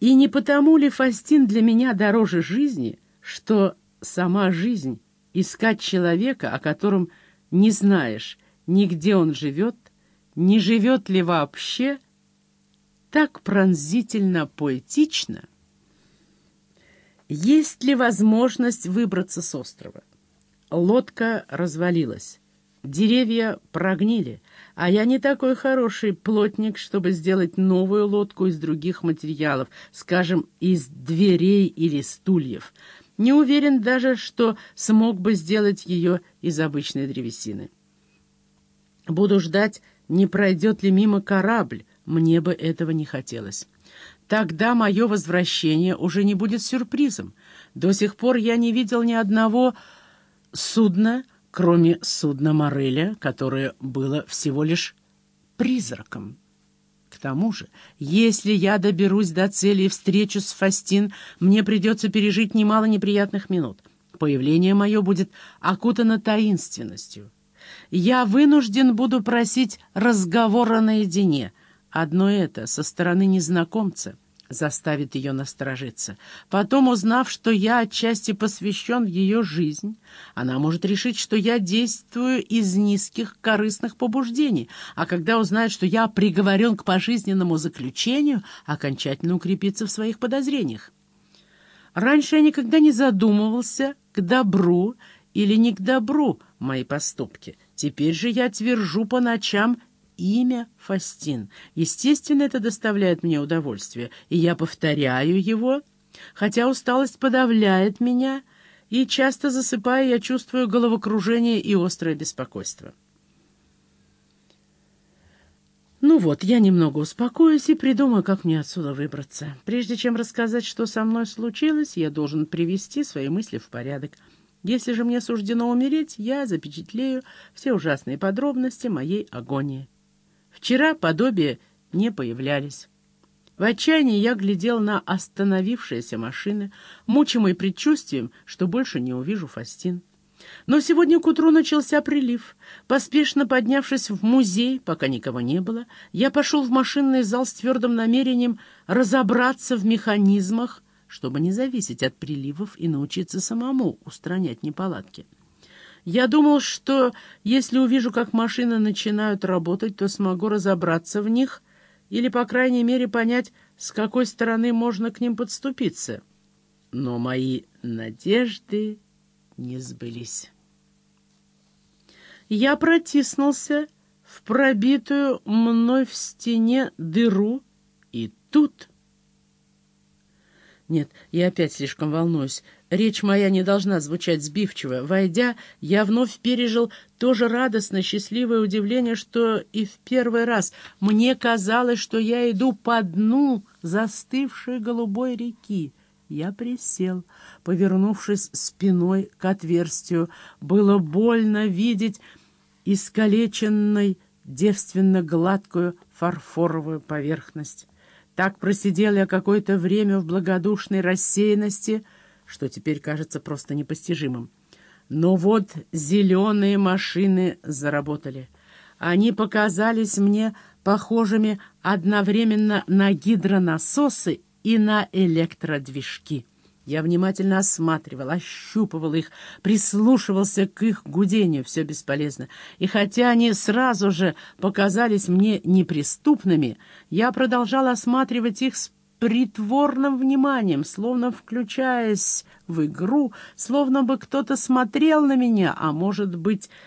И не потому ли Фастин для меня дороже жизни, что сама жизнь — искать человека, о котором не знаешь, ни где он живет, не живет ли вообще, так пронзительно поэтично? Есть ли возможность выбраться с острова? Лодка развалилась. Деревья прогнили, а я не такой хороший плотник, чтобы сделать новую лодку из других материалов, скажем, из дверей или стульев. Не уверен даже, что смог бы сделать ее из обычной древесины. Буду ждать, не пройдет ли мимо корабль, мне бы этого не хотелось. Тогда мое возвращение уже не будет сюрпризом. До сих пор я не видел ни одного судна, кроме судна Мореля, которое было всего лишь призраком. К тому же, если я доберусь до цели и встречу с Фастин, мне придется пережить немало неприятных минут. Появление мое будет окутано таинственностью. Я вынужден буду просить разговора наедине. Одно это со стороны незнакомца — заставит ее насторожиться. Потом, узнав, что я отчасти посвящен в ее жизнь, она может решить, что я действую из низких корыстных побуждений, а когда узнает, что я приговорен к пожизненному заключению, окончательно укрепится в своих подозрениях. Раньше я никогда не задумывался, к добру или не к добру мои поступки. Теперь же я твержу по ночам имя Фастин. Естественно, это доставляет мне удовольствие, и я повторяю его, хотя усталость подавляет меня, и часто засыпая я чувствую головокружение и острое беспокойство. Ну вот, я немного успокоюсь и придумаю, как мне отсюда выбраться. Прежде чем рассказать, что со мной случилось, я должен привести свои мысли в порядок. Если же мне суждено умереть, я запечатлею все ужасные подробности моей агонии. Вчера подобия не появлялись. В отчаянии я глядел на остановившиеся машины, мучимый предчувствием, что больше не увижу Фастин. Но сегодня к утру начался прилив. Поспешно поднявшись в музей, пока никого не было, я пошел в машинный зал с твердым намерением разобраться в механизмах, чтобы не зависеть от приливов и научиться самому устранять неполадки. Я думал, что если увижу, как машины начинают работать, то смогу разобраться в них или, по крайней мере, понять, с какой стороны можно к ним подступиться. Но мои надежды не сбылись. Я протиснулся в пробитую мной в стене дыру, и тут... Нет, я опять слишком волнуюсь. Речь моя не должна звучать сбивчиво. Войдя, я вновь пережил то же радостно счастливое удивление, что и в первый раз. Мне казалось, что я иду по дну застывшей голубой реки. Я присел, повернувшись спиной к отверстию. Было больно видеть искалеченной, девственно гладкую фарфоровую поверхность. Так просидел я какое-то время в благодушной рассеянности — что теперь кажется просто непостижимым. Но вот зеленые машины заработали. Они показались мне похожими одновременно на гидронасосы и на электродвижки. Я внимательно осматривал, ощупывал их, прислушивался к их гудению. Все бесполезно. И хотя они сразу же показались мне неприступными, я продолжал осматривать их с притворным вниманием, словно включаясь в игру, словно бы кто-то смотрел на меня, а может быть,